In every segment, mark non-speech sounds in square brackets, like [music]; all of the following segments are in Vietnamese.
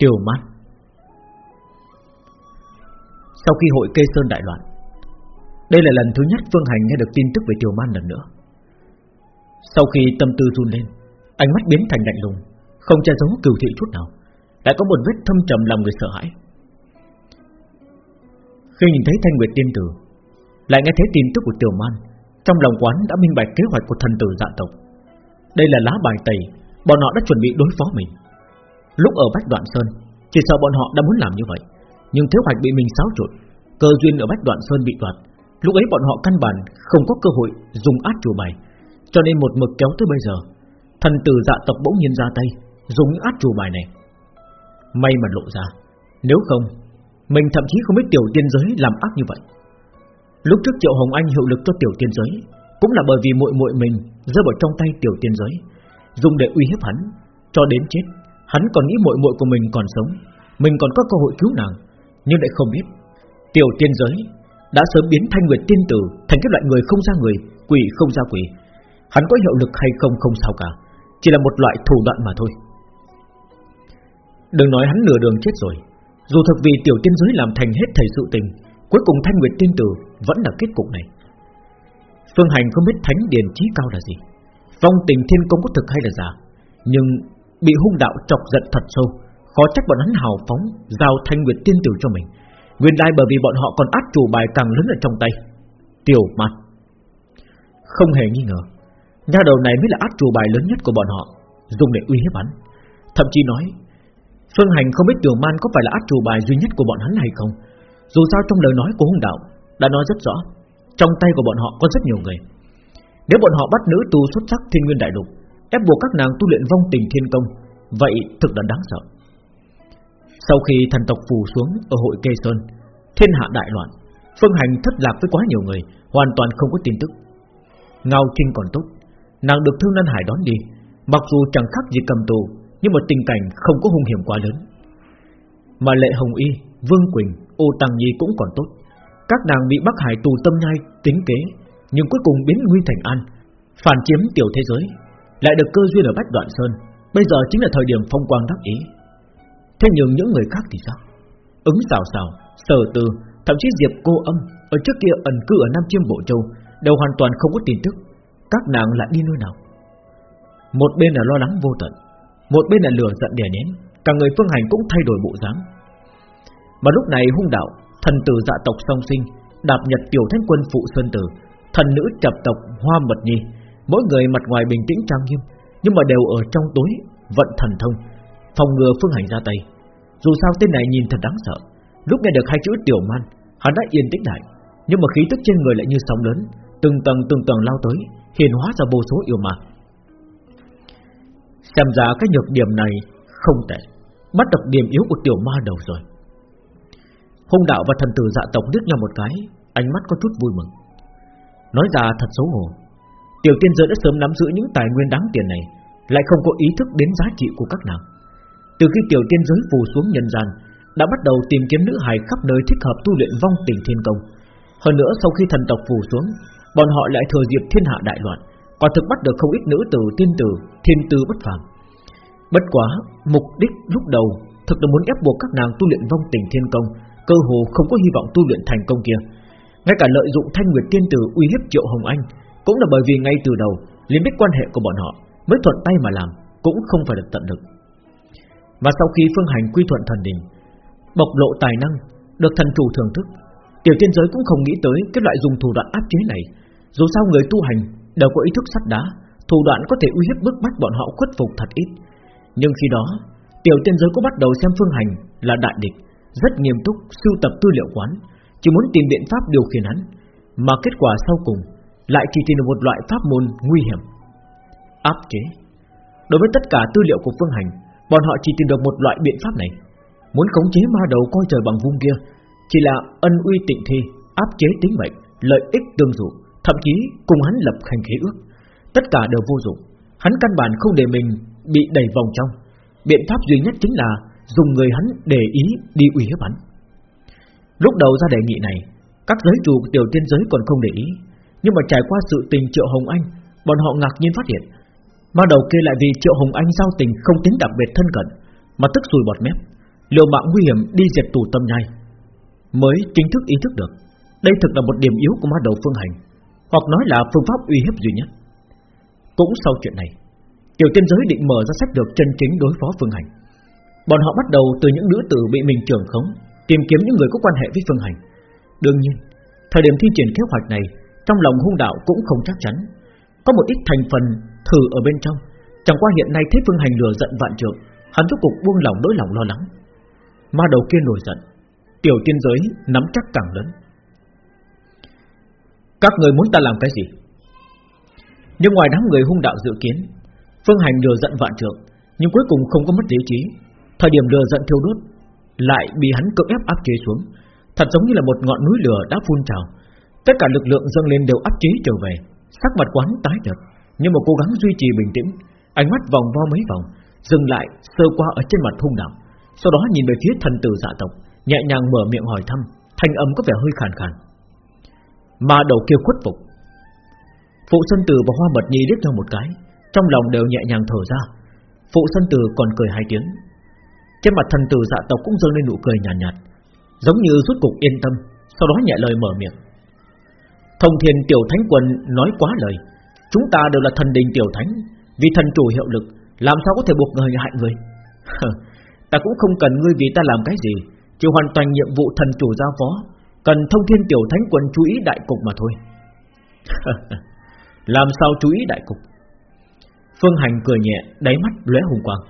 tiêu Man Sau khi hội kê sơn đại loạn, Đây là lần thứ nhất Phương Hành nghe được tin tức về Tiểu Man lần nữa. Sau khi tâm tư run lên, Ánh mắt biến thành lạnh lùng, Không che giấu cừu thị chút nào, Lại có một vết thâm trầm làm người sợ hãi. Khi nhìn thấy Thanh Nguyệt Tiên Tử, Lại nghe thấy tin tức của Tiểu Man Trong lòng quán đã minh bạch kế hoạch của thần tử dạ tộc. Đây là lá bài tẩy, Bọn họ đã chuẩn bị đối phó mình. Lúc ở Bách Đoạn Sơn, Chỉ sợ bọn họ đã muốn làm như vậy. Nhưng kế hoạch bị mình xáo trộn, Cơ duyên ở Bách Đoạn Sơn bị đoạt. Lúc ấy bọn họ căn bản không có cơ hội Dùng át chủ bài, Cho nên một mực kéo tới bây giờ. Thần tử dạ tộc bỗng nhiên ra tay, Dùng những át chủ bài này. May mà lộ ra, Nếu không, Mình thậm chí không biết tiểu tiên giới làm ác như vậy. Lúc trước Triệu Hồng Anh hiệu lực cho tiểu tiên giới, Cũng là bởi vì muội muội mình rơi vào trong tay tiểu tiên giới, Dùng để uy hiếp hắn, Cho đến chết. Hắn còn nghĩ muội muội của mình còn sống. Mình còn có cơ hội cứu nàng, Nhưng lại không biết. Tiểu tiên giới đã sớm biến thanh nguyệt tiên tử Thành các loại người không ra người, Quỷ không ra quỷ. Hắn có hiệu lực hay không không sao cả, Chỉ là một loại thủ đoạn mà thôi. Đừng nói hắn nửa đường chết rồi, Dù thật vì tiểu tiên giới làm thành hết thầy sự tình, Cuối cùng thanh nguyệt tiên tử Vẫn là kết cục này. Phương Hành không biết thánh điền trí cao là gì. Vong tình thiên công có thực hay là giả, Nhưng bị hung đạo chọc giận thật sâu. Khó trách bọn hắn hào phóng, Giao thanh nguyệt tiên tử cho mình. Nguyên lai bởi vì bọn họ còn át chủ bài càng lớn ở trong tay. Tiểu mặt Không hề nghi ngờ, Nha đầu này mới là át chủ bài lớn nhất của bọn họ, Dùng để uy hiếp hắn. Thậm chí nói, Phương Hành không biết Tiểu Man có phải là át chủ bài duy nhất của bọn hắn hay không? Dù sao trong lời nói của hung đạo, Đã nói rất rõ, Trong tay của bọn họ có rất nhiều người. Nếu bọn họ bắt nữ tu xuất sắc thiên nguyên đại lục ép buộc các nàng tu luyện vong tình thiên công, vậy thực là đáng sợ. Sau khi thần tộc phù xuống ở hội Kê Sơn, thiên hạ đại loạn, Phương Hành thất lạc với quá nhiều người, hoàn toàn không có tin tức. Ngao Trinh còn tốt, nàng được Thương Lan Hải đón đi, mặc dù chẳng khác gì cầm tù, nhưng mà tình cảnh không có hung hiểm quá lớn. Mà Lệ Hồng Y, Vương Quỳnh, Ô Tăng Nhi cũng còn tốt, các nàng bị Bắc Hải tù tâm nhai tính kế, nhưng cuối cùng biến nguy thành an, phản chiếm tiểu thế giới, lại được cơ duyên ở Bách Đoạn Sơn. Bây giờ chính là thời điểm phong quang đắc ý. Thế nhưng những người khác thì sao? Ứng xào xào, sở từ Thậm chí Diệp cô âm Ở trước kia ẩn cư ở Nam Chiêm Bộ Châu Đều hoàn toàn không có tin tức. Các nàng lại đi nơi nào? Một bên là lo lắng vô tận Một bên là lửa giận đè nén Cả người phương hành cũng thay đổi bộ dáng. Mà lúc này hung đạo Thần tử dạ tộc song sinh Đạp nhật tiểu thanh quân phụ sơn tử Thần nữ chập tộc hoa mật nhi Mỗi người mặt ngoài bình tĩnh trang nghiêm, Nhưng mà đều ở trong tối, Vận thần thông, Phòng ngừa phương hành ra tay. Dù sao tên này nhìn thật đáng sợ. Lúc nghe được hai chữ tiểu man, Hắn đã yên tĩnh lại. Nhưng mà khí tức trên người lại như sóng lớn, Từng tầng từng tầng lao tới, Hiền hóa ra vô số yêu ma. Xem ra cái nhược điểm này Không tệ, Bắt được điểm yếu của tiểu ma đầu rồi. Hung đạo và thần tử dạ tộc liếc nhau một cái, Ánh mắt có chút vui mừng. Nói ra thật xấu hổ Tiểu tiên giới đã sớm nắm giữ những tài nguyên đáng tiền này, Lại không có ý thức đến giá trị của các nàng. Từ khi tiểu tiên giới phù xuống nhân gian, Đã bắt đầu tìm kiếm nữ hài khắp nơi thích hợp tu luyện vong tình thiên công. Hơn nữa, sau khi thần tộc phù xuống, Bọn họ lại thừa dịp thiên hạ đại loạn, Quả thực bắt được không ít nữ tử, tiên tử, Thiên tư bất phàm. Bất quá, mục đích lúc đầu Thực là muốn ép buộc các nàng tu luyện vong tình thiên công, Cơ hồ không có hy vọng tu luyện thành công kia. Ngay cả lợi dụng thanh nguyệt tiên tử uy hiếp triệu hồng anh cũng là bởi vì ngay từ đầu liền biết quan hệ của bọn họ Mới thuận tay mà làm, Cũng không phải được tận lực. Và sau khi phương hành quy thuận thần đình, Bộc lộ tài năng, Được thần chủ thưởng thức, Tiểu tiên giới cũng không nghĩ tới cái loại dùng thủ đoạn áp chế này. Dù sao người tu hành Đều có ý thức sắt đá, Thủ đoạn có thể uy hiếp bức bách bọn họ khuất phục thật ít. Nhưng khi đó, Tiểu tiên giới cũng bắt đầu xem phương hành là đại địch, Rất nghiêm túc sưu tập tư liệu quán, Chỉ muốn tìm biện pháp điều khiển hắn. Mà kết quả sau cùng lại chỉ tìm được một loại pháp môn nguy hiểm. Áp chế. Đối với tất cả tư liệu của phương hành, bọn họ chỉ tìm được một loại biện pháp này. Muốn khống chế ma đầu coi trời bằng vung kia, chỉ là ân uy tịnh thi, áp chế tính mệnh, lợi ích tương dụ, thậm chí cùng hắn lập hành khí ước. Tất cả đều vô dụng. Hắn căn bản không để mình bị đẩy vòng trong. Biện pháp duy nhất chính là dùng người hắn để ý đi uy hiếp hắn. Lúc đầu ra đề nghị này, các giới chủ tiểu tiên giới còn không để ý nhưng mà trải qua sự tình Triệu Hồng Anh Bọn họ ngạc nhiên phát hiện Ma đầu kia lại vì Triệu Hồng Anh giao tình không tính đặc biệt thân cận Mà tức sùi bọt mép liều mạng nguy hiểm đi diệt tù tâm nhai, mới chính thức ý thức được đây thực là một điểm yếu của ma đầu phương hành, hoặc nói là phương pháp uy hiếp duy nhất. Cũng sau chuyện này, tiểu tiên giới định mở ra sách được chân chính đối phó phương hành. Bọn họ bắt đầu từ những nữ tử bị mình trưởng khống, tìm kiếm những người có quan hệ với phương hành. Đương nhiên, thời điểm thi triển kế hoạch này, trong lòng hung đạo cũng không chắc chắn, có một ít thành phần thử ở bên trong. Chẳng qua hiện nay thấy phương hành lừa giận vạn trượng, hắn rốt cục buông lòng nỗi lòng lo lắng. Ma đầu kia nổi giận, tiểu tiên giới nắm chắc càng lớn. Các người muốn ta làm cái gì? Nhưng ngoài đám người hung đạo dự kiến, phương hành lừa giận vạn trượng, nhưng cuối cùng không có mất lý trí. Thời điểm lừa giận thiêu đốt, lại bị hắn cưỡng ép áp chế xuống, thật giống như là một ngọn núi lửa đã phun trào. Tất cả lực lượng dâng lên đều áp chế trở về, sắc mặt quán tái nhợt, nhưng mà cố gắng duy trì bình tĩnh, ánh mắt vòng vo mấy vòng, dừng lại sơ qua ở trên mặt hung đạo, sau đó nhìn về phía thần tử dạ tộc, nhẹ nhàng mở miệng hỏi thăm, thanh âm có vẻ hơi khàn khàn. Mà đầu kia khuất phục. Phụ sân Tử và Hoa Mật Nhi liếc nhau một cái, trong lòng đều nhẹ nhàng thở ra. Phụ sân Tử còn cười hai tiếng. Trên mặt thần tử dạ tộc cũng dâng lên nụ cười nhàn nhạt, nhạt, giống như rút cục yên tâm, sau đó nhẹ lời mở miệng. Thông Thiên Tiểu Thánh Quân nói quá lời, chúng ta đều là thần đình Tiểu Thánh, vì thần chủ hiệu lực, làm sao có thể buộc người hại người? ta cũng không cần ngươi vì ta làm cái gì, chỉ hoàn toàn nhiệm vụ thần chủ giao phó, cần Thông Thiên Tiểu Thánh Quân chú ý đại cục mà thôi. làm sao chú ý đại cục? Phương Hành cười nhẹ, đáy mắt lóe hùng quang.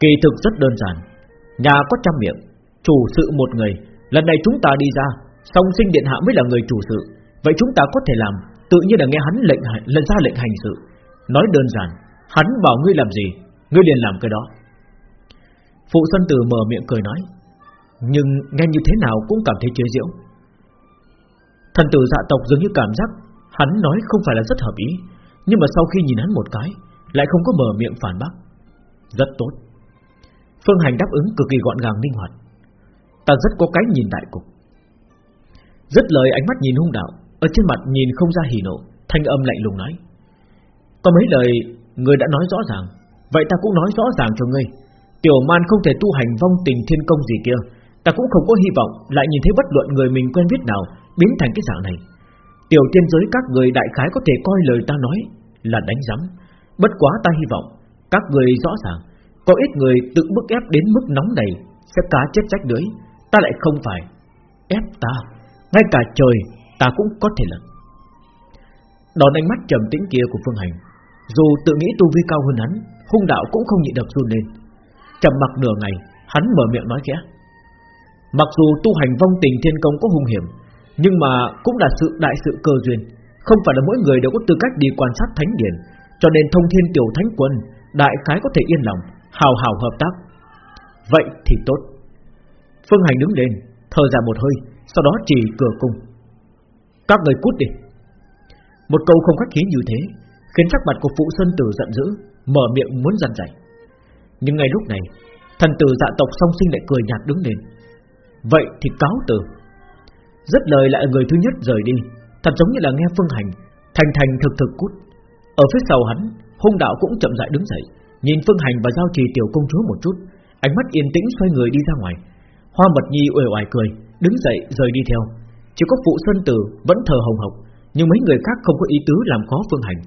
Kỳ thực rất đơn giản, nhà có trăm miệng, chủ sự một người, lần này chúng ta đi ra, song sinh điện hạ mới là người chủ sự, vậy chúng ta có thể làm, tự nhiên là nghe hắn lệnh lần ra lệnh hành sự. Nói đơn giản, hắn bảo ngươi làm gì, ngươi liền làm cái đó. Phụ Xuân Tử mở miệng cười nói, nhưng nghe như thế nào cũng cảm thấy chế giễu. Thần tử dạ tộc dường như cảm giác hắn nói không phải là rất hợp ý, nhưng mà sau khi nhìn hắn một cái, lại không có mở miệng phản bác. Rất tốt. Phương Hành đáp ứng cực kỳ gọn gàng linh hoạt. Ta rất có cái nhìn đại cục. Rất lời ánh mắt nhìn hung đạo, ở trên mặt nhìn không ra hỉ nộ, thanh âm lạnh lùng nói: "Có mấy lời người đã nói rõ ràng, vậy ta cũng nói rõ ràng cho ngươi. Tiểu Man không thể tu hành vong tình thiên công gì kia, ta cũng không có hy vọng lại nhìn thấy bất luận người mình quen biết nào biến thành cái dạng này. Tiểu tiên giới các người đại khái có thể coi lời ta nói là đánh giấm, bất quá ta hy vọng các người rõ ràng có ít người tự bức ép đến mức nóng này Sẽ cá chết rách lưới. Ta lại không phải Ép ta. Ngay cả trời ta cũng có thể lật Đón ánh mắt trầm tĩnh kia của Phương Hành Dù tự nghĩ tu vi cao hơn hắn Hung đạo cũng không nhịn được run lên Trầm mặc nửa ngày Hắn mở miệng nói khẽ Mặc dù tu hành vong tình thiên công có hung hiểm Nhưng mà cũng là sự đại sự cơ duyên Không phải là mỗi người đều có tư cách đi quan sát thánh điển Cho nên thông thiên tiểu thánh quân Đại khái có thể yên lòng hào hào hợp tác. Vậy thì tốt. Phương Hành đứng lên, thở ra một hơi, sau đó chỉ cửa cung. Các người cút đi. Một câu không khách khí như thế, khiến sắc mặt của Phụ Sơn Tử giận dữ, mở miệng muốn dằn dạy. Nhưng ngay lúc này, thần tử dạ tộc song sinh lại cười nhạt đứng lên. Vậy thì cáo từ. Rất lời lại người thứ nhất rời đi, thật giống như là nghe Phương Hành, thành thành thực thực cút. Ở phía sau hắn, hung đạo cũng chậm rãi đứng dậy, Nhìn Phương Hành và Giao Trì tiểu công chúa một chút Ánh mắt yên tĩnh xoay người đi ra ngoài Hoa Mật Nhi uể oải cười Đứng dậy rời đi theo chỉ có phụ Sơn Tử vẫn thờ hồng hộc, Nhưng mấy người khác không có ý tứ làm khó Phương Hành.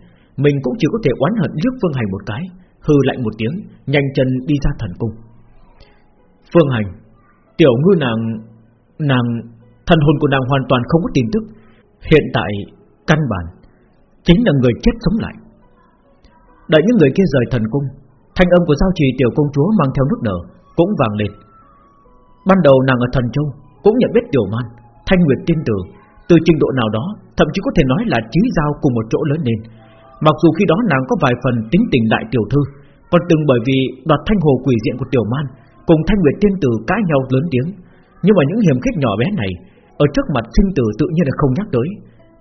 Mình cũng chỉ có thể oán hận liếc Phương Hành một cái Hư lạnh một tiếng, Nhanh chân đi ra thần cung. Phương Hành, Tiểu ngư nàng Nàng, Thần hồn của nàng hoàn toàn không có tin tức. Hiện tại, Căn bản, Chính là người chết sống lại. Đợi những người kia rời thần cung, Thanh âm của giao trì tiểu công chúa mang theo nước nở Cũng vàng lên. Ban đầu nàng ở thần châu Cũng nhận biết tiểu man Thanh nguyệt tiên tử Từ trình độ nào đó, Thậm chí có thể nói là trí giao cùng một chỗ lớn lên. Mặc dù khi đó nàng có vài phần tính tình đại tiểu thư, Còn từng bởi vì đoạt thanh hồ quỷ diện của tiểu man, Cùng thanh nguyệt tiên tử cãi nhau lớn tiếng. Nhưng mà những hiểm khích nhỏ bé này, Ở trước mặt sinh tử tự nhiên là không nhắc tới.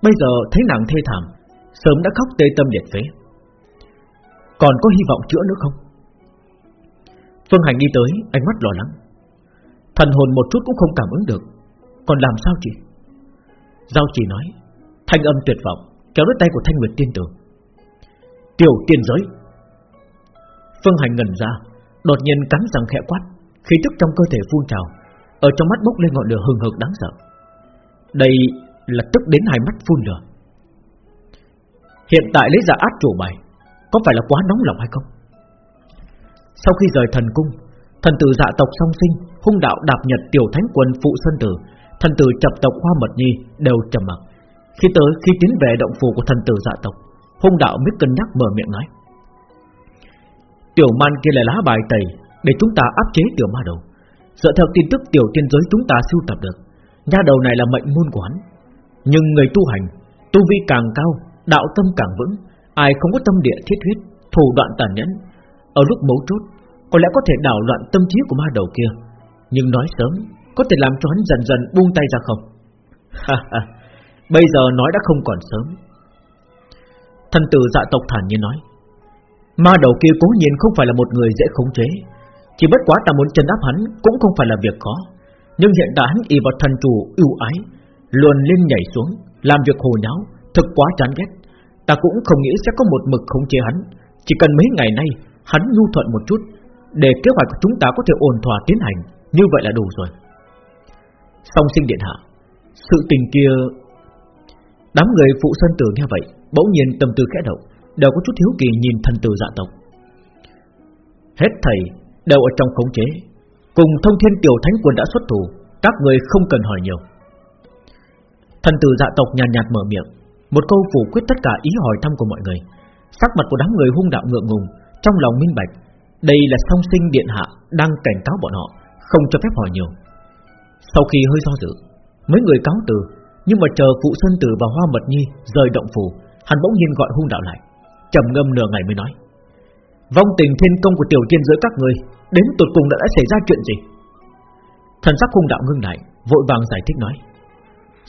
Bây giờ thấy nàng thê thảm, Sớm đã khóc tê tâm liệt phế. Còn có hy vọng chữa nữa không? Phương Hành đi tới, Ánh mắt lo lắng. Thần hồn một chút cũng không cảm ứng được. Còn làm sao chị? Giao chỉ nói, Thanh âm tuyệt vọng, Kéo đứt tay của Thanh Nguyệt tiên tử. Tiểu tiên giới. Phương Hành ngẩn ra, Đột nhiên cắn răng khẽ quát, Khí tức trong cơ thể phun trào, Ở trong mắt bốc lên ngọn lửa hừng hực đáng sợ. Đây là tức đến hai mắt phun lửa. Hiện tại lấy ra át chủ bài, Có phải là quá nóng lòng hay không? Sau khi rời thần cung, Thần tử dạ tộc song sinh, Hung đạo đạp nhật tiểu thánh quân phụ sơn tử Thần tử chập tộc hoa mật nhi Đều trầm mặc. Khi tới, khi tiến về động phủ của thần tử dạ tộc, Hung đạo mới cân nhắc mở miệng nói, Tiểu man kia là lá bài tẩy Để chúng ta áp chế tiểu ma đầu. Dựa theo tin tức tiểu tiên giới chúng ta sưu tập được, Nha đầu này là mệnh môn quán. Nhưng người tu hành, Tu vi càng cao, Đạo tâm càng vững, Ai không có tâm địa thiết huyết, Thủ đoạn tàn nhẫn, Ở lúc mấu chốt, Có lẽ có thể đảo loạn tâm trí của ma đầu kia. Nhưng nói sớm có thể làm cho hắn dần dần buông tay ra không? Bây giờ nói đã không còn sớm. Thần tử dạ tộc thản nhiên nói, Ma đầu kia cố nhiên không phải là một người dễ khống chế. Chỉ bất quá ta muốn chân áp hắn Cũng không phải là việc khó. Nhưng hiện tại hắn y vào thần chủ ưu ái Luồn lên nhảy xuống, Làm việc hồ nháo, Thực quá chán ghét. Ta cũng không nghĩ sẽ có một mực khống chế hắn. Chỉ cần mấy ngày nay, Hắn nhu thuận một chút, Để kế hoạch của chúng ta có thể ổn thỏa tiến hành, Như vậy là đủ rồi. Song sinh điện hạ Sự tình kia Đám người phụ sơn tử nghe vậy Bỗng nhiên tâm tư khẽ động Đều có chút thiếu kỳ nhìn thần tử dạ tộc. Hết thầy Đều ở trong khống chế. Cùng thông thiên tiểu thánh quân đã xuất thủ Các người không cần hỏi nhiều. Thần tử dạ tộc nhàn nhạt, nhạt mở miệng Một câu phủ quyết tất cả ý hỏi thăm của mọi người. Sắc mặt của đám người hung đạo ngượng ngùng Trong lòng minh bạch Đây là song sinh điện hạ Đang cảnh cáo bọn họ Không cho phép hỏi nhiều. Sau khi hơi do dự Mấy người cáo từ Nhưng mà chờ phụ xuân tử và hoa mật nhi Rời động phủ Hắn bỗng nhiên gọi hung đạo lại trầm ngâm nửa ngày mới nói Vong tình thiên công của tiểu tiên giới các người Đến tột cùng đã, đã xảy ra chuyện gì? Thần sắc hung đạo ngưng lại Vội vàng giải thích nói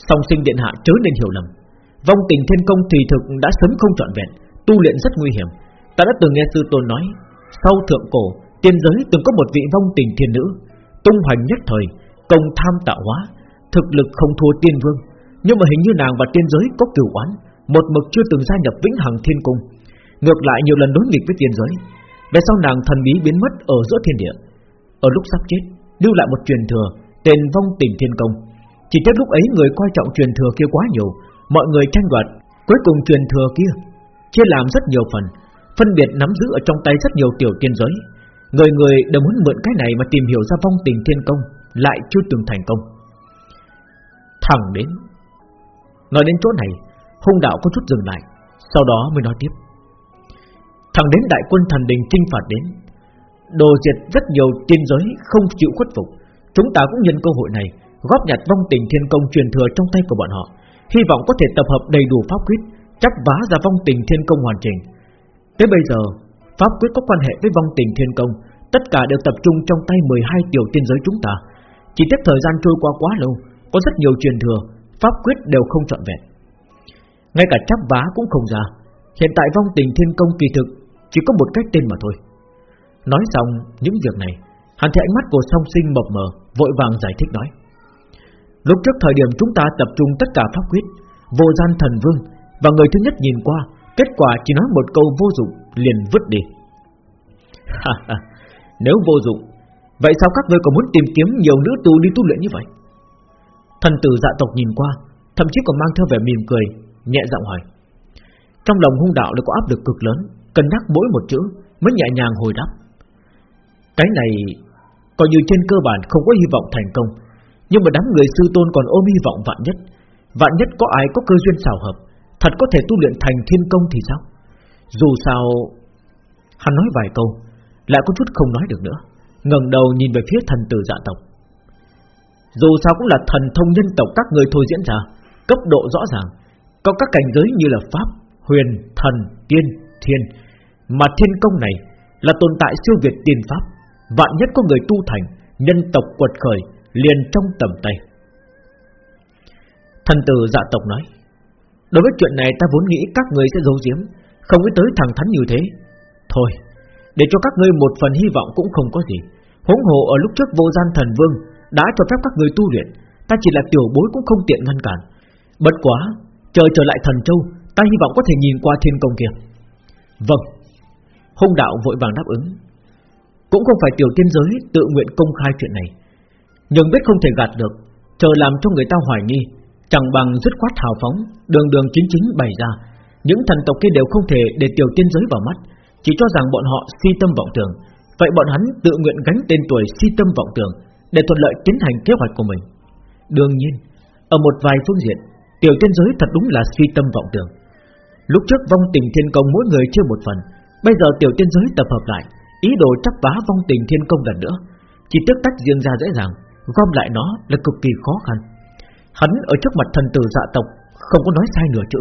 Song sinh điện hạ chớ nên hiểu lầm Vong tình thiên công thì thực đã sớm không trọn vẹn Tu luyện rất nguy hiểm. Ta đã từng nghe sư tôn nói Sau thượng cổ Tiên giới từng có một vị vong tình thiên nữ Tung hoành nhất thời Công tham tạo hóa, Thực lực không thua tiên vương. Nhưng mà hình như nàng và tiên giới có cửu oán, Một mực chưa từng gia nhập vĩnh hằng thiên cung. Ngược lại nhiều lần đối nghịch với tiên giới, Về sau nàng thần bí biến mất ở giữa thiên địa. Ở lúc sắp chết, Lưu lại một truyền thừa, Tên vong tình thiên công. Chỉ tiếc lúc ấy người coi trọng truyền thừa kia quá nhiều, Mọi người tranh đoạt Cuối cùng truyền thừa kia, Chia làm rất nhiều phần, Phân biệt nắm giữ ở trong tay rất nhiều tiểu tiên giới. Người người đều muốn mượn cái này mà tìm hiểu ra vong tình thiên công. Lại chưa từng thành công. Thẳng đến, Nói đến chỗ này, Hung đạo có chút dừng lại, Sau đó mới nói tiếp. Thẳng đến đại quân thần đình chinh phạt đến, Đồ diệt rất nhiều tiên giới Không chịu khuất phục, Chúng ta cũng nhân cơ hội này Góp nhặt vong tình thiên công truyền thừa trong tay của bọn họ. Hy vọng có thể tập hợp đầy đủ pháp quyết, Chắc vá ra vong tình thiên công hoàn chỉnh. Tới bây giờ, Pháp quyết có quan hệ với vong tình thiên công, Tất cả đều tập trung trong tay 12 tiểu tiên giới chúng ta. Chỉ tiếc thời gian trôi qua quá lâu, Có rất nhiều truyền thừa, Pháp quyết đều không trọn vẹn. Ngay cả chắp vá cũng không ra. Hiện tại vong tình thiên công kỳ thực chỉ có một cách tên mà thôi. Nói xong những việc này, Hắn thấy ánh mắt của song sinh mập mờ, Vội vàng giải thích nói. Lúc trước thời điểm chúng ta tập trung tất cả pháp quyết, Vô gian thần vương Và người thứ nhất nhìn qua, Kết quả chỉ nói một câu vô dụng liền vứt đi. [laughs] Nếu vô dụng Vậy sao các ngươi còn muốn tìm kiếm nhiều nữ tu đi tu luyện như vậy? Thần tử dạ tộc nhìn qua, Thậm chí còn mang theo vẻ mỉm cười, Nhẹ giọng hỏi. Trong lòng hung đạo lại có áp lực cực lớn, Cân nhắc mỗi một chữ Mới nhẹ nhàng hồi đáp. Cái này Coi như trên cơ bản không có hy vọng thành công, Nhưng mà đám người sư tôn còn ôm hy vọng vạn nhất. Vạn nhất có ai có cơ duyên xảo hợp, Thật có thể tu luyện thành thiên công thì sao? Dù sao, Hắn nói vài câu, Lại có chút không nói được nữa ngẩng đầu nhìn về phía thần tử dạ tộc. Dù sao cũng là thần thông nhân tộc các người thôi diễn ra Cấp độ rõ ràng Có các cảnh giới như là Pháp, Huyền, Thần, Tiên, Thiên. Mà thiên công này là tồn tại siêu việt tiên pháp Vạn nhất có người tu thành Nhân tộc quật khởi liền trong tầm tay. Thần tử dạ tộc nói Đối với chuyện này ta vốn nghĩ các người sẽ giấu giếm Không nghĩ tới thẳng thắn như thế. Thôi Để cho các ngươi một phần hy vọng cũng không có gì. Huống hồ ở lúc trước vô gian thần vương Đã cho phép các người tu luyện, Ta chỉ là tiểu bối cũng không tiện ngăn cản. Bất quá Chờ trở lại thần châu, Ta hy vọng có thể nhìn qua thiên công kia. Vâng. Hung đạo vội vàng đáp ứng. Cũng không phải tiểu tiên giới tự nguyện công khai chuyện này. Nhưng biết không thể gạt được, Chờ làm cho người ta hoài nghi, Chẳng bằng dứt khoát hào phóng, Đường đường chính chính bày ra. Những thần tộc kia đều không thể để tiểu tiên giới vào mắt, Chỉ cho rằng bọn họ si tâm vọng tưởng. Vậy bọn hắn tự nguyện gánh tên tuổi si tâm vọng tưởng Để thuận lợi tiến hành kế hoạch của mình. Đương nhiên, Ở một vài phương diện, Tiểu tiên giới thật đúng là si tâm vọng tưởng. Lúc trước vong tình thiên công mỗi người chưa một phần, Bây giờ tiểu tiên giới tập hợp lại, Ý đồ chắc vá vong tình thiên công lần nữa. Chỉ tức tách riêng ra dễ dàng, Gom lại nó là cực kỳ khó khăn. Hắn ở trước mặt thần tử dạ tộc, Không có nói sai nửa chữ.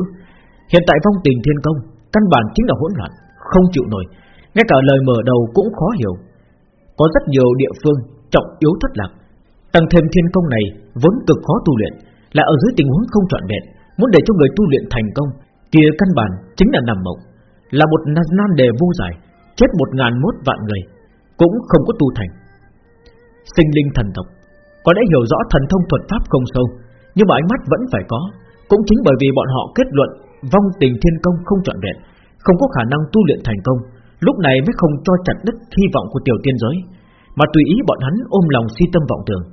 Hiện tại vong tình thiên công Căn bản chính là hỗn loạn, Không chịu nổi. Ngay cả lời mở đầu cũng khó hiểu. Có rất nhiều địa phương, trọng yếu thất lạc. Tăng thêm thiên công này Vốn cực khó tu luyện Là ở dưới tình huống không trọn vẹn, Muốn để cho người tu luyện thành công, Kia căn bản chính là nằm mộng. Là một nan đề vô giải, Chết một ngàn mốt vạn người, Cũng không có tu thành. Sinh linh thần tộc, Có lẽ hiểu rõ thần thông thuật pháp không sâu, Nhưng mà ánh mắt vẫn phải có, Cũng chính bởi vì bọn họ kết luận Vong tình thiên công không trọn vẹn, Không có khả năng tu luyện thành công Lúc này mới không cho chặt đứt hy vọng của tiểu tiên giới, Mà tùy ý bọn hắn ôm lòng si tâm vọng tưởng.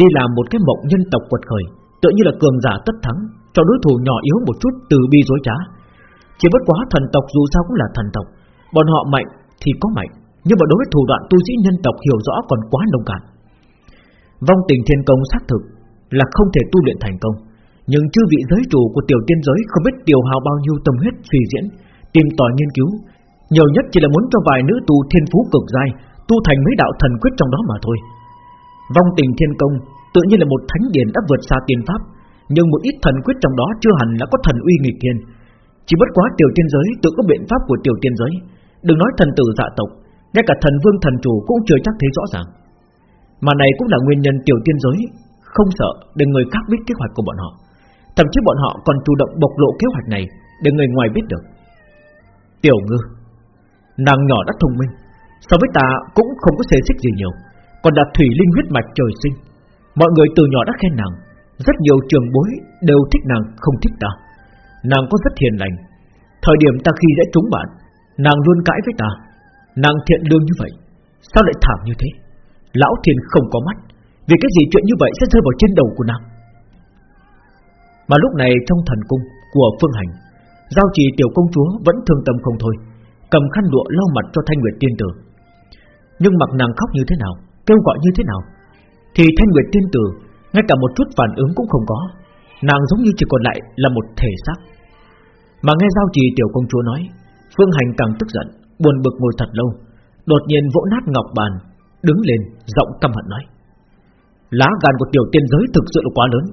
Đi làm một cái mộng nhân tộc quật khởi, Tựa như là cường giả tất thắng, Cho đối thủ nhỏ yếu một chút từ bi dối trá. Chỉ bất quá thần tộc dù sao cũng là thần tộc, Bọn họ mạnh thì có mạnh, Nhưng mà đối với thủ đoạn tu sĩ nhân tộc hiểu rõ còn quá nông cạn. Vong tình thiên công xác thực Là không thể tu luyện thành công, Nhưng chư vị giới chủ của tiểu tiên giới Không biết tiêu hào bao nhiêu tâm huyết suy diễn, Tìm tòi nghiên cứu nhiều nhất chỉ là muốn cho vài nữ tu thiên phú cực dai, Tu thành mấy đạo thần quyết trong đó mà thôi. Vong tình thiên công Tự nhiên là một thánh điển đã vượt xa tiên pháp, Nhưng một ít thần quyết trong đó Chưa hẳn là có thần uy nghịch thiên. Chỉ bất quá tiểu tiên giới tự có biện pháp của tiểu tiên giới. Đừng nói thần tử dạ tộc, Ngay cả thần vương thần chủ cũng chưa chắc thấy rõ ràng. Mà này cũng là nguyên nhân tiểu tiên giới Không sợ để người khác biết kế hoạch của bọn họ. Thậm chí bọn họ còn chủ động bộc lộ kế hoạch này Để người ngoài biết được. Tiểu ngư Nàng nhỏ đã thông minh, So với ta cũng không có xê xích gì nhiều, Còn đạt thủy linh huyết mạch trời sinh. Mọi người từ nhỏ đã khen nàng, Rất nhiều trường bối đều thích nàng không thích ta. Nàng có rất hiền lành. Thời điểm ta khi dễ trúng bạn, Nàng luôn cãi với ta. Nàng thiện lương như vậy, Sao lại thảm như thế? Lão thiền không có mắt, Vì cái gì chuyện như vậy sẽ rơi vào trên đầu của nàng? Mà lúc này trong thần cung Của Phương Hành, Giao trì tiểu công chúa vẫn thương tâm không thôi. Cầm khăn lụa lau mặt cho Thanh Nguyệt tiên tử. Nhưng mặc nàng khóc như thế nào, Kêu gọi như thế nào, Thì Thanh Nguyệt tiên tử Ngay cả một chút phản ứng cũng không có. Nàng giống như chỉ còn lại là một thể xác. Mà nghe giao trì tiểu công chúa nói, Phương Hành càng tức giận, Buồn bực ngồi thật lâu, Đột nhiên vỗ nát ngọc bàn, Đứng lên, giọng căm hận nói, Lá gan của tiểu tiên giới thực sự là quá lớn,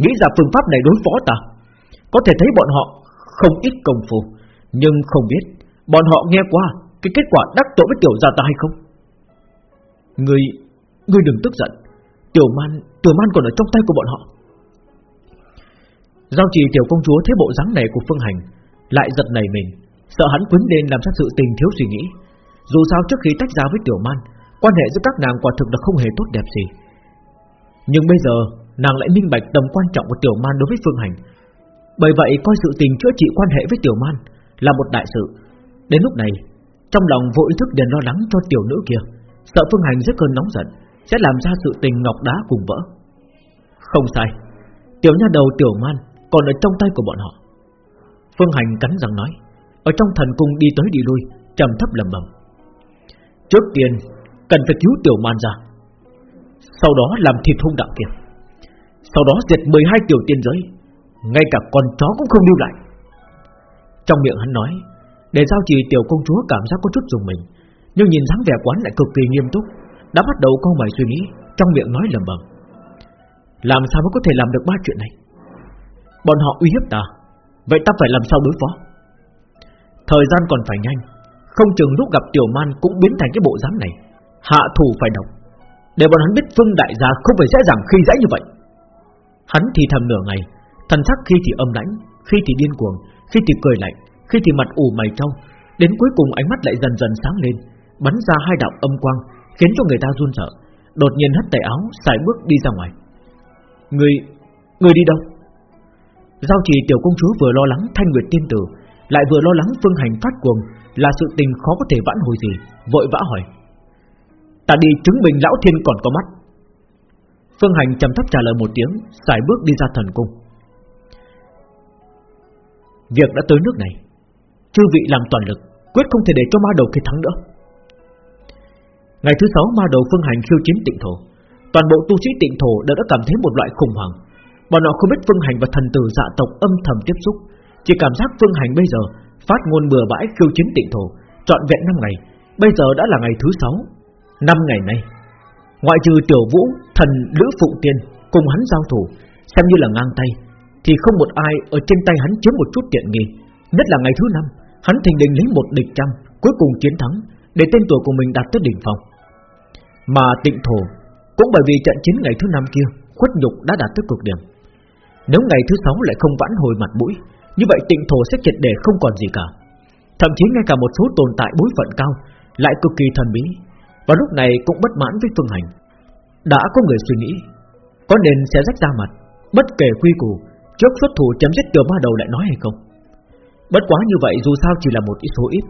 Nghĩ ra phương pháp này đối phó ta, Có thể thấy bọn họ không ít công phu, Nhưng không biết Bọn họ nghe qua, Cái kết quả đắc tội với tiểu gia ta hay không? Người Người đừng tức giận. Tiểu man Tiểu man còn ở trong tay của bọn họ. Giao trì tiểu công chúa thấy bộ dáng này của Phương Hành, Lại giật nảy mình, Sợ hắn quấn lên làm ra sự tình thiếu suy nghĩ. Dù sao trước khi tách ra với Tiểu Man, Quan hệ giữa các nàng quả thực là không hề tốt đẹp gì. Nhưng bây giờ, Nàng lại minh bạch tầm quan trọng của Tiểu Man đối với Phương Hành. Bởi vậy coi sự tình chữa trị quan hệ với Tiểu Man Là một đại sự. Đến lúc này, Trong lòng vô ý thức liền lo lắng cho tiểu nữ kia, Sợ Phương Hành rất cơn nóng giận, Sẽ làm ra sự tình ngọc đá cùng vỡ. Không sai, Tiểu nha đầu Tiểu Man còn ở trong tay của bọn họ. Phương Hành cắn răng nói, ở trong thần cung đi tới đi lui, trầm thấp lầm bầm. Trước tiên, Cần phải cứu tiểu man ra. Sau đó làm thịt hung đạo kia. Sau đó diệt 12 tiểu tiên giới, Ngay cả con chó cũng không lưu lại. Trong miệng hắn nói để giao trì tiểu công chúa cảm giác có chút dùng mình, Nhưng nhìn dáng vẻ quán lại cực kỳ nghiêm túc, Đã bắt đầu câu mày suy nghĩ, Trong miệng nói lầm bầm. Làm sao mới có thể làm được ba chuyện này? Bọn họ uy hiếp ta, Vậy ta phải làm sao đối phó? Thời gian còn phải nhanh, Không chừng lúc gặp tiểu man cũng biến thành cái bộ dáng này, Hạ thủ phải độc. Để bọn hắn biết phương đại gia không phải dễ dàng khi dễ như vậy. Hắn thì thầm nửa ngày, Thần sắc khi thì âm lãnh, Khi thì điên cuồng, Khi thì cười lạnh khi thì mặt ủ mày trâu Đến cuối cùng ánh mắt lại dần dần sáng lên, Bắn ra hai đạo âm quang, Khiến cho người ta run sợ. Đột nhiên hất tay áo xài bước đi ra ngoài. Người... người đi đâu? Giao trì tiểu công chúa vừa lo lắng thanh nguyệt tiên tử, lại vừa lo lắng Phương Hành phát cuồng Là sự tình khó có thể vãn hồi gì, Vội vã hỏi. Ta đi chứng minh lão thiên còn có mắt. Phương Hành trầm thấp trả lời một tiếng Xài bước đi ra thần cung. Việc đã tới nước này Chư vị làm toàn lực, Quyết không thể để cho ma đầu kia thắng nữa. Ngày thứ sáu, ma đầu Phương Hành khiêu chiến tịnh thổ. Toàn bộ tu sĩ tịnh thổ đều đã cảm thấy một loại khủng hoảng. Bọn họ không biết Phương Hành và thần tử dạ tộc âm thầm tiếp xúc. Chỉ cảm giác Phương Hành bây giờ Phát ngôn bừa bãi khiêu chiến tịnh thổ, Trọn vẹn năm ngày. Bây giờ đã là ngày thứ sáu, năm ngày nay. Ngoại trừ tiểu vũ, Thần, Lữ phụ Tiên Cùng hắn giao thủ, Xem như là ngang tay, Thì không một ai ở trên tay hắn chiếm một chút tiện nghi. Nhất là ngày thứ năm Hắn thình đình lấy một địch trăm, Cuối cùng chiến thắng, Để tên tuổi của mình đạt tới đỉnh phong. Mà tịnh thổ, Cũng bởi vì trận chiến ngày thứ năm kia, Khuất nhục đã đạt tới cực điểm. Nếu ngày thứ sáu lại không vãn hồi mặt mũi, Như vậy tịnh thổ sẽ triệt để không còn gì cả. Thậm chí ngay cả một số tồn tại bối phận cao Lại cực kỳ thần bí, Và lúc này cũng bất mãn với phương hành. Đã có người suy nghĩ, Có nên sẽ rách ra mặt, Bất kể quy củ, Trước xuất thủ chấm dứt tiểu ma đầu lại nói hay không? Bất quá như vậy dù sao chỉ là một ít số ít.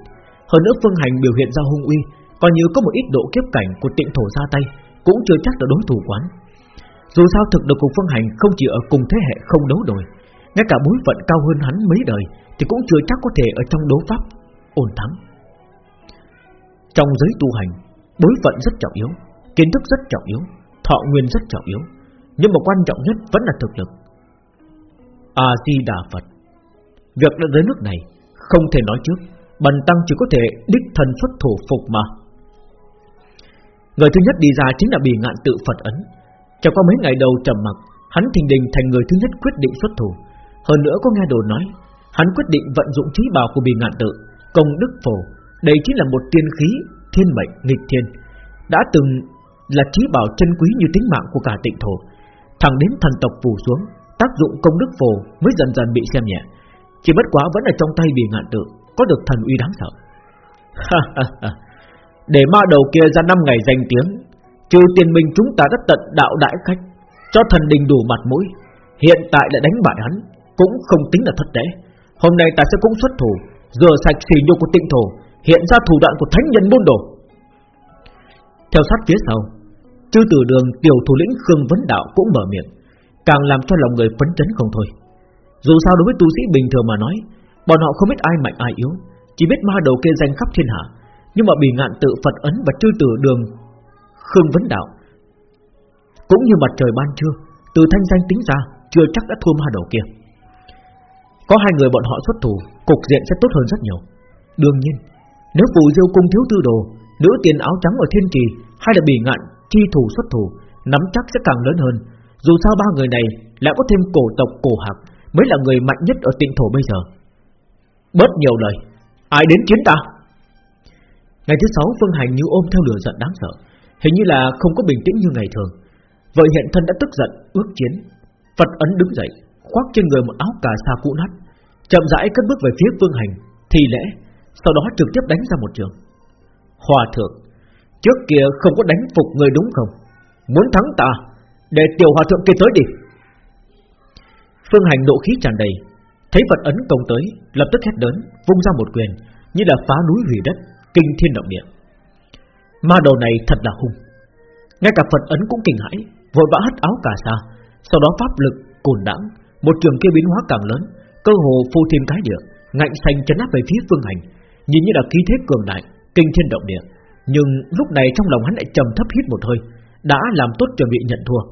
Hơn nữa phương hành biểu hiện ra hung uy Còn như có một ít độ kiếp cảnh của tịnh thổ ra tay, Cũng chưa chắc là đối thủ quán. Dù sao thực lực của phương hành không chỉ ở cùng thế hệ không đấu đổi Ngay cả bối phận cao hơn hắn mấy đời Thì cũng chưa chắc có thể ở trong đấu pháp ổn thắng. Trong giới tu hành, Bối phận rất trọng yếu, Kiến thức rất trọng yếu, Thọ nguyên rất trọng yếu, Nhưng mà quan trọng nhất vẫn là thực lực. A-di-đà Phật. Việc đã tới nước này, Không thể nói trước. Bần tăng chỉ có thể đích thân xuất thủ phục mà. Người thứ nhất đi ra chính là bì ngạn tự Phật ấn. Trải qua mấy ngày đầu trầm mặc, Hắn thình đình thành người thứ nhất quyết định xuất thủ. Hơn nữa có nghe đồ nói, Hắn quyết định vận dụng trí bào của bì ngạn tự, Công đức phổ. Đây chính là một tiên khí, thiên mệnh, nghịch thiên. Đã từng là trí bảo chân quý như tính mạng của cả tịnh thổ. Thẳng đến thần tộc phù xuống, Tác dụng công đức phổ mới dần dần bị xem nhẹ. Chỉ bất quá vẫn ở trong tay bị ngạn tự, Có được thần uy đáng sợ. [laughs] Để ma đầu kia ra năm ngày danh tiếng, Trừ tiền mình chúng ta đã tận đạo đại khách, Cho thần đình đủ mặt mũi, Hiện tại đã đánh bại hắn, Cũng không tính là thất lễ Hôm nay ta sẽ cũng xuất thủ, Rửa sạch xì nhục của tịnh thổ, Hiện ra thủ đoạn của thánh nhân môn đồ. Theo sát phía sau, Chư tử đường tiểu thủ lĩnh Khương Vấn Đạo cũng mở miệng, Càng làm cho lòng người phấn chấn không thôi. Dù sao đối với tu sĩ bình thường mà nói, Bọn họ không biết ai mạnh ai yếu, Chỉ biết ma đầu kê danh khắp thiên hạ, Nhưng mà bị ngạn tự Phật ấn và chư tử đường Khương Vấn Đạo. Cũng như mặt trời ban trưa, Từ thanh danh tính ra, Chưa chắc đã thua ma đầu kia. Có hai người bọn họ xuất thủ, Cục diện sẽ tốt hơn rất nhiều. Đương nhiên, Nếu phù diêu cung thiếu tư đồ, Nữ tiền áo trắng ở thiên trì, Hay là bị ngạn chi thủ xuất thủ, Nắm chắc sẽ càng lớn hơn. Dù sao ba người này lại có thêm cổ tộc, cổ hạc Mới là người mạnh nhất ở tịnh thổ bây giờ. Bớt nhiều lời, Ai đến chiến ta? Ngày thứ sáu, Phương Hành như ôm theo lửa giận đáng sợ, Hình như là không có bình tĩnh như ngày thường. Vậy hiện thân đã tức giận, ước chiến. Phật ấn đứng dậy, Khoác trên người một áo cà sa cũ nát, Chậm rãi cất bước về phía Phương Hành Thì lễ, Sau đó trực tiếp đánh ra một trường. Hòa thượng, Trước kia không có đánh phục người đúng không? Muốn thắng ta, Để tiểu hòa thượng kia tới đi. Phương Hành nộ khí tràn đầy, Thấy Phật ấn công tới, Lập tức hét lớn, Vung ra một quyền, Như là phá núi hủy đất, Kinh thiên động địa. Ma đầu này thật là hung. Ngay cả Phật ấn cũng kinh hãi, Vội vã hất áo cà sa, Sau đó pháp lực cồn đãng, Một trường kia biến hóa càng lớn, Cơ hồ phô thiên cái địa, Ngạnh xanh chấn áp về phía phương hành, Nhìn như là khí thế cường đại, Kinh thiên động địa. Nhưng lúc này trong lòng hắn lại trầm thấp hít một hơi, Đã làm tốt chuẩn bị nhận thua.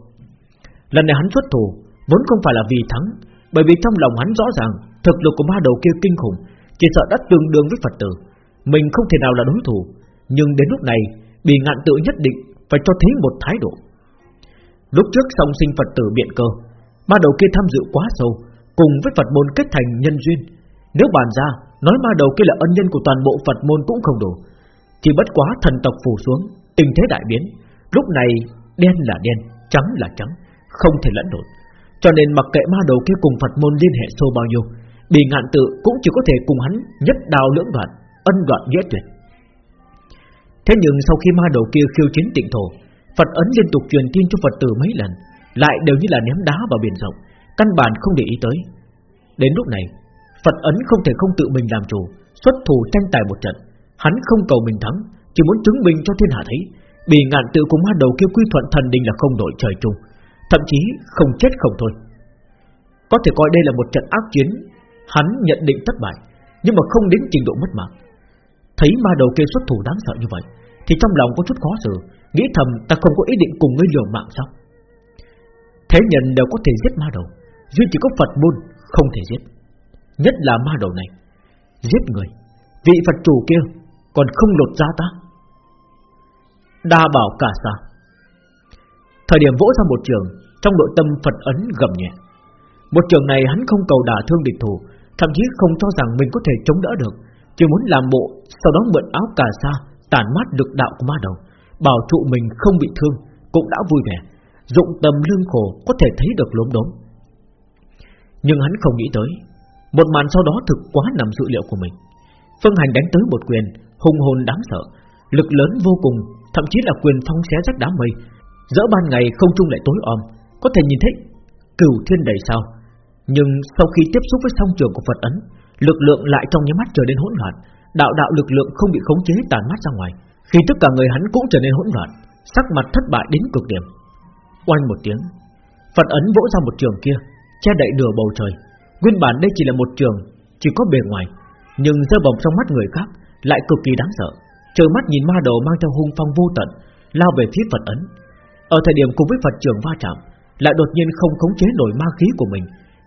Lần này hắn xuất thủ Vốn không phải là vì thắng, Bởi vì trong lòng hắn rõ ràng, Thực lực của ma đầu kia kinh khủng, Chỉ sợ đã tương đương với Phật tử. Mình không thể nào là đối thủ, Nhưng đến lúc này, Bị ngạn tự nhất định Phải cho thấy một thái độ. Lúc trước song sinh Phật tử biện cơ, Ma đầu kia tham dự quá sâu, Cùng với Phật môn kết thành nhân duyên. Nếu bàn ra, Nói ma đầu kia là ân nhân của toàn bộ Phật môn cũng không đủ. Chỉ bất quá thần tộc phủ xuống, Tình thế đại biến, Lúc này đen là đen, Trắng là trắng, Không thể lẫn lộn. Cho nên mặc kệ ma đầu kia cùng Phật môn liên hệ sâu bao nhiêu Bì ngạn tự cũng chỉ có thể cùng hắn Nhất đào lưỡng đoạn, Ân đoạn nghĩa tuyệt. Thế nhưng sau khi ma đầu kia khiêu chiến tịnh thổ, Phật ấn liên tục truyền tin cho Phật tử mấy lần, Lại đều như là ném đá vào biển rộng, Căn bản không để ý tới. Đến lúc này, Phật ấn không thể không tự mình làm chủ, Xuất thủ tranh tài một trận. Hắn không cầu mình thắng, Chỉ muốn chứng minh cho thiên hạ thấy Bì ngạn tự cùng ma đầu kia quy thuận thần đình là không đổi trời chung. Thậm chí không chết không thôi. Có thể coi đây là một trận ác chiến, Hắn nhận định thất bại, Nhưng mà không đến trình độ mất mạng. Thấy ma đầu kia xuất thủ đáng sợ như vậy, Thì trong lòng có chút khó xử, Nghĩ thầm ta không có ý định cùng ngươi liều mạng sao? Thế nhân đều có thể giết ma đầu, Duy chỉ có Phật môn không thể giết. Nhất là ma đầu này, Giết người, Vị Phật chủ kia còn không lột ra ta. Đa bảo cả sao? Thời điểm vỗ ra một trường, Trong nội tâm Phật ấn gầm nhẹ. Một trường này hắn không cầu đả thương địch thủ Thậm chí không cho rằng mình có thể chống đỡ được, Chỉ muốn làm bộ, Sau đó mượn áo cà sa, tàn mát được đạo của ma đầu, Bảo trụ mình không bị thương, Cũng đã vui vẻ, Dụng tâm lương khổ có thể thấy được lốm đốm. Nhưng hắn không nghĩ tới, Một màn sau đó thực quá nằm dự liệu của mình. Phương Hành đánh tới một quyền, Hùng hồn đáng sợ, Lực lớn vô cùng, Thậm chí là quyền phong xé rách đám mây Giữa ban ngày không trung lại tối om, Có thể nhìn thấy cửu thiên đầy sao. Nhưng sau khi tiếp xúc với song trường của Phật ấn, Lực lượng lại trong nháy mắt trở nên hỗn loạn. Đạo đạo lực lượng không bị khống chế tàn mát ra ngoài, Khi tất cả người hắn cũng trở nên hỗn loạn, Sắc mặt thất bại đến cực điểm. Oanh một tiếng, Phật ấn vỗ ra một trường kia, Che đậy nửa bầu trời. Nguyên bản đây chỉ là một trường, Chỉ có bề ngoài, Nhưng rơi vào trong mắt người khác Lại cực kỳ đáng sợ. Trời mắt nhìn ma đầu mang theo hung phong vô tận, Lao về phía Phật ấn. Ở thời điểm cùng với Phật trưởng va chạm, Lại đột nhiên không khống chế nổi ma khí của mình.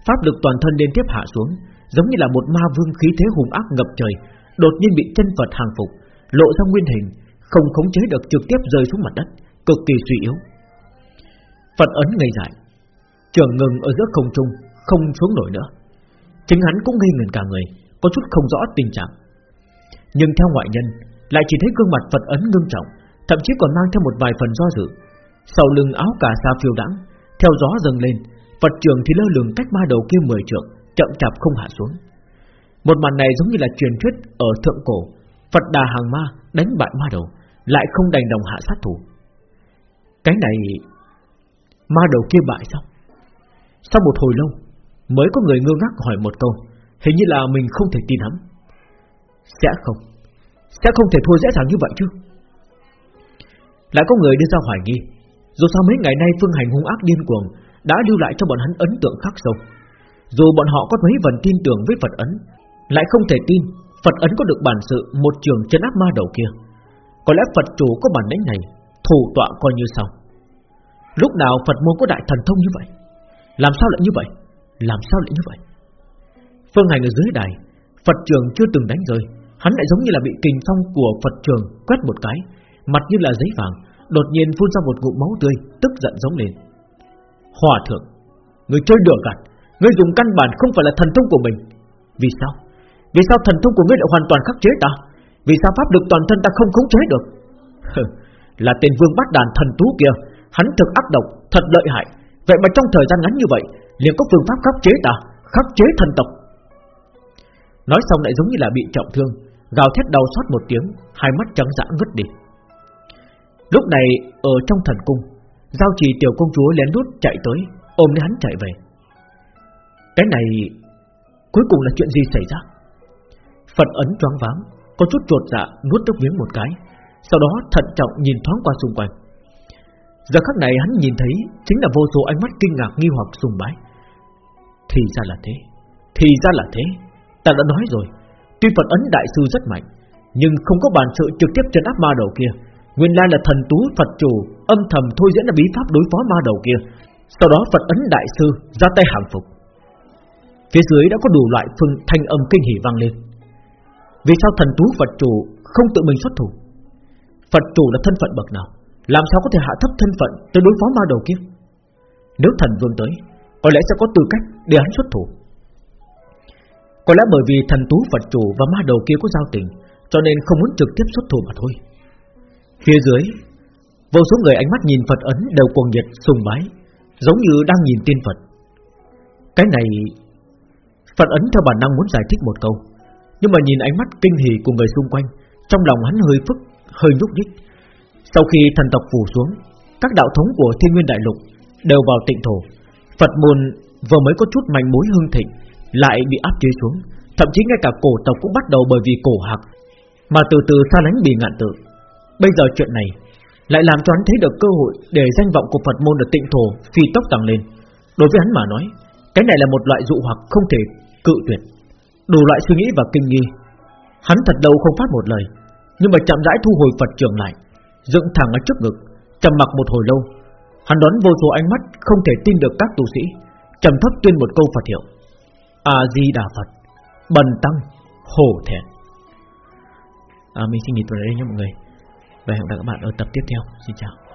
Pháp lực toàn thân liên tiếp hạ xuống, Giống như là một ma vương khí thế hùng ác ngập trời, Đột nhiên bị chân Phật hàng phục, Lộ ra nguyên hình, Không khống chế được trực tiếp rơi xuống mặt đất, Cực kỳ suy yếu. Phật ấn ngây dại, Trường ngừng ở giữa không trung, Không xuống nổi nữa. Chính hắn cũng ngây ngẩn cả người, Có chút không rõ tình trạng. Nhưng theo ngoại nhân, lại chỉ thấy gương mặt Phật ấn ngưng trọng, Thậm chí còn mang theo một vài phần do dự sau lưng áo cà sa phiêu đãng, Theo gió dâng lên, Phật trường thì lơ lửng cách ba đầu kia mười trượng, Chậm chạp không hạ xuống. Một màn này giống như là truyền thuyết ở thượng cổ. Phật đà hàng ma đánh bại ma đầu, Lại không đành đồng hạ sát thủ. Cái này, Ma đầu kia bại sao? Sau một hồi lâu, Mới có người ngơ ngác hỏi một câu, Hình như là mình không thể tin hắn Sẽ không? Sẽ không thể thua dễ dàng như vậy chứ? Lại có người đưa ra hoài nghi dù sao mấy ngày nay phương hành hung ác điên cuồng Đã lưu lại cho bọn hắn ấn tượng khắc sâu. Dù bọn họ có mấy phần tin tưởng với Phật ấn Lại không thể tin Phật ấn có được bản sự Một trường chân áp ma đầu kia. Có lẽ Phật chủ có bản lĩnh này Thủ tọa coi như sau Lúc nào Phật môn có đại thần thông như vậy? Làm sao lại như vậy? Làm sao lại như vậy? Phương hành ở dưới đài Phật trường chưa từng đánh rơi. Hắn lại giống như là bị kình phong của Phật trường quét một cái, mặt như là giấy vàng, đột nhiên phun ra một ngụm máu tươi, tức giận giống lên. Hòa thượng, người chơi đùa gạt, người dùng căn bản không phải là thần thông của mình. Vì sao? Vì sao thần thông của ngươi lại hoàn toàn khắc chế ta? Vì sao pháp lực toàn thân ta không khống chế được? [laughs] là tên vương bát đàn thần tú kia, hắn thực ác độc, thật lợi hại. Vậy mà trong thời gian ngắn như vậy, liền có phương pháp khắc chế ta, khắc chế thần tộc. Nói xong lại giống như là bị trọng thương Gào thét đau xót một tiếng Hai mắt trắng dã ngất đi Lúc này, ở trong thần cung, Giao trì tiểu công chúa lén lút chạy tới, Ôm lấy hắn chạy về. Cái này, Cuối cùng là chuyện gì xảy ra? Phật ấn choáng váng, Có chút trột dạ nuốt nước miếng một cái, Sau đó thận trọng nhìn thoáng qua xung quanh. Giờ khắc này hắn nhìn thấy Chính là vô số ánh mắt kinh ngạc nghi hoặc sùng bái. Thì ra là thế, Thì ra là thế, Ta đã nói rồi, Tuy Phật ấn đại sư rất mạnh, Nhưng không có bản sự trực tiếp trên áp ma đầu kia Nguyên lai là thần tú Phật chủ, Âm thầm thôi diễn là bí pháp đối phó ma đầu kia. Sau đó Phật ấn đại sư, ra tay hàng phục. Phía dưới đã có đủ loại phương thanh âm kinh hỉ vang lên. Vì sao thần tú Phật chủ Không tự mình xuất thủ? Phật chủ là thân phận bậc nào? Làm sao có thể hạ thấp thân phận Tới đối phó ma đầu kia? Nếu thần vương tới, Có lẽ sẽ có tư cách để hắn xuất thủ. Có lẽ bởi vì thần tú Phật chủ và ma đầu kia có giao tình, Cho nên không muốn trực tiếp xuất thủ mà thôi. Phía dưới Vô số người ánh mắt nhìn Phật ấn đều cuồng nhiệt sùng bái Giống như đang nhìn tiên Phật. Cái này Phật ấn theo bản năng muốn giải thích một câu Nhưng mà nhìn ánh mắt kinh hỉ của người xung quanh Trong lòng hắn hơi phức Hơi nhúc nhích. Sau khi thần tộc phủ xuống Các đạo thống của thiên nguyên đại lục Đều vào tịnh thổ. Phật môn vừa mới có chút manh mối hưng thịnh lại bị áp chế xuống, thậm chí ngay cả cổ tộc cũng bắt đầu bởi vì cổ hạc mà từ từ xa lánh bị ngạn tự. Bây giờ chuyện này, Lại làm cho hắn thấy được cơ hội Để danh vọng của Phật môn ở tịnh thổ Phi tốc tăng lên. Đối với hắn mà nói Cái này là một loại dụ hoặc không thể cự tuyệt. Đủ loại suy nghĩ và kinh nghi Hắn thật đầu không phát một lời Nhưng mà chậm rãi thu hồi Phật trường lại Dựng thẳng ở trước ngực trầm mặc một hồi lâu. Hắn đón vô số ánh mắt Không thể tin được các tu sĩ trầm thấp tuyên một câu Phật hiệu A Di Đà Phật Bần tăng hổ thẹn. À, Mình xin nghỉ tuần đây nha mọi người. Và hẹn gặp lại các bạn ở tập tiếp theo. Xin chào.